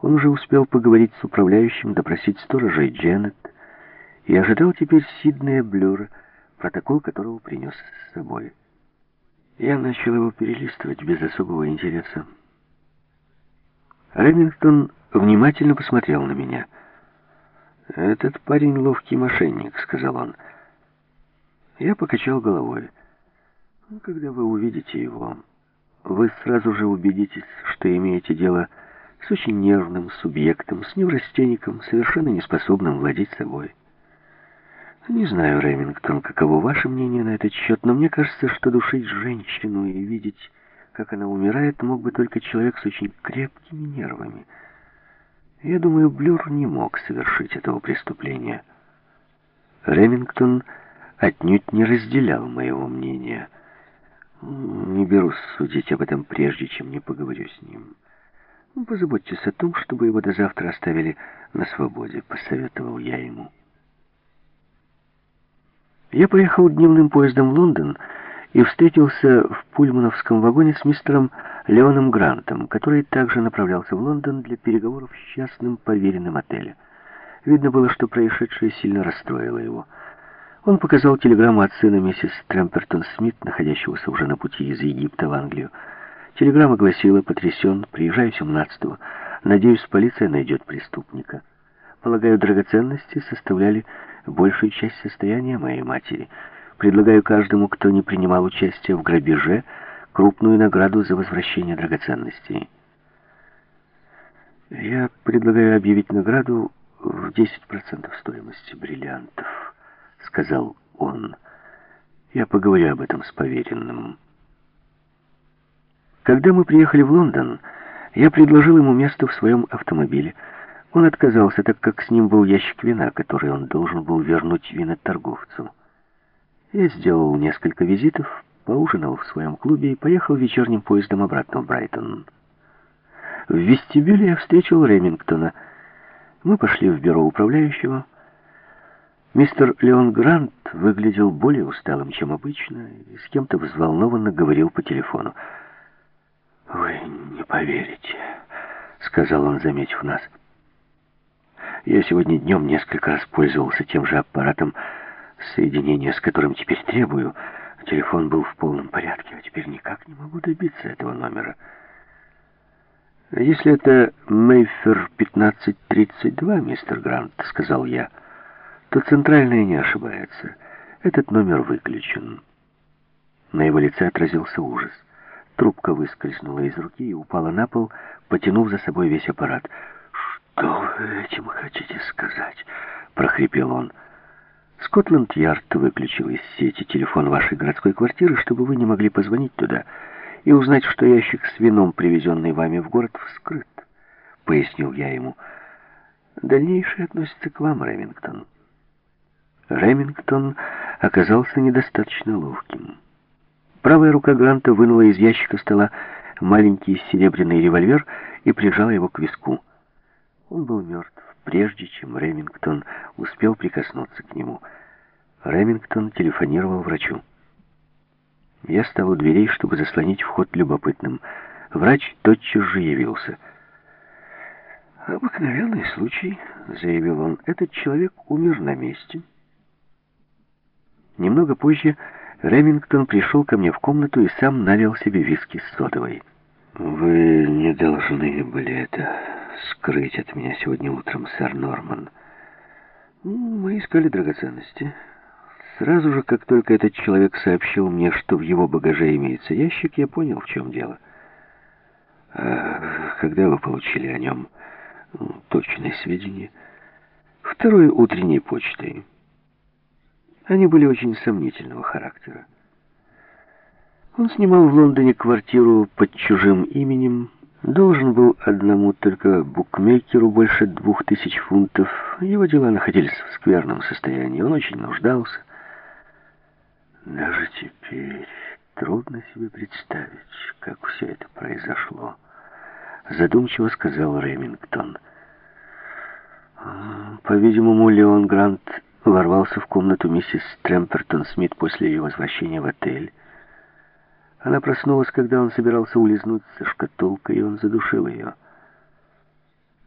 Он уже успел поговорить с управляющим, допросить сторожа и Дженнет, и ожидал теперь Сиднея Блюра, протокол которого принес с собой. Я начал его перелистывать без особого интереса. Ремингтон внимательно посмотрел на меня. «Этот парень ловкий мошенник», — сказал он. Я покачал головой. «Когда вы увидите его, вы сразу же убедитесь, что имеете дело с очень нервным субъектом, с неврастенником, совершенно неспособным владеть собой». Не знаю, Ремингтон, каково ваше мнение на этот счет, но мне кажется, что душить женщину и видеть, как она умирает, мог бы только человек с очень крепкими нервами. Я думаю, Блюр не мог совершить этого преступления. Ремингтон отнюдь не разделял моего мнения. Не берусь судить об этом прежде, чем не поговорю с ним. Позаботьтесь о том, чтобы его до завтра оставили на свободе, посоветовал я ему. Я поехал дневным поездом в Лондон и встретился в пульмановском вагоне с мистером Леоном Грантом, который также направлялся в Лондон для переговоров с частным поверенным отеля. Видно было, что происшедшее сильно расстроило его. Он показал телеграмму от сына миссис Трэмпертон Смит, находящегося уже на пути из Египта в Англию. Телеграмма гласила «Потрясен, приезжаю 17-го. Надеюсь, полиция найдет преступника». Полагаю, драгоценности составляли большую часть состояния моей матери. Предлагаю каждому, кто не принимал участия в грабеже, крупную награду за возвращение драгоценностей. Я предлагаю объявить награду в 10% стоимости бриллиантов, сказал он. Я поговорю об этом с поверенным. Когда мы приехали в Лондон, я предложил ему место в своем автомобиле, он отказался, так как с ним был ящик вина, который он должен был вернуть виноторговцу. Я сделал несколько визитов, поужинал в своем клубе и поехал вечерним поездом обратно в Брайтон. В вестибюле я встретил Ремингтона. Мы пошли в бюро управляющего. Мистер Леон Грант выглядел более усталым, чем обычно, и с кем-то взволнованно говорил по телефону. «Вы не поверите», — сказал он, заметив нас. Я сегодня днем несколько раз пользовался тем же аппаратом соединения, с которым теперь требую. Телефон был в полном порядке, а теперь никак не могу добиться этого номера. «Если это Мейфер 1532, мистер Грант», — сказал я, — «то центральная не ошибается. Этот номер выключен». На его лице отразился ужас. Трубка выскользнула из руки и упала на пол, потянув за собой весь аппарат — «Что вы этим хотите сказать?» — прохрипел он. «Скотланд-Ярд выключил из сети телефон вашей городской квартиры, чтобы вы не могли позвонить туда и узнать, что ящик с вином, привезенный вами в город, вскрыт», — пояснил я ему. «Дальнейшее относится к вам, Ремингтон». Ремингтон оказался недостаточно ловким. Правая рука Гранта вынула из ящика стола маленький серебряный револьвер и прижала его к виску. Он был мертв, прежде чем Ремингтон успел прикоснуться к нему. Ремингтон телефонировал врачу. Я стал у дверей, чтобы заслонить вход любопытным. Врач тотчас же явился. «Обыкновенный случай», — заявил он. «Этот человек умер на месте». Немного позже Ремингтон пришел ко мне в комнату и сам налил себе виски с содовой. «Вы не должны были это скрыть от меня сегодня утром, сэр Норман. Мы искали драгоценности. Сразу же, как только этот человек сообщил мне, что в его багаже имеется ящик, я понял, в чем дело. А когда вы получили о нем точные сведения? Второй утренней почтой. Они были очень сомнительного характера. Он снимал в Лондоне квартиру под чужим именем, Должен был одному только букмекеру больше двух тысяч фунтов. Его дела находились в скверном состоянии. Он очень нуждался. Даже теперь трудно себе представить, как все это произошло. Задумчиво сказал Ремингтон. По-видимому, Леон Грант ворвался в комнату миссис Трэмпертон Смит после ее возвращения в отель. Она проснулась, когда он собирался улизнуть со шкатулкой, и он задушил ее.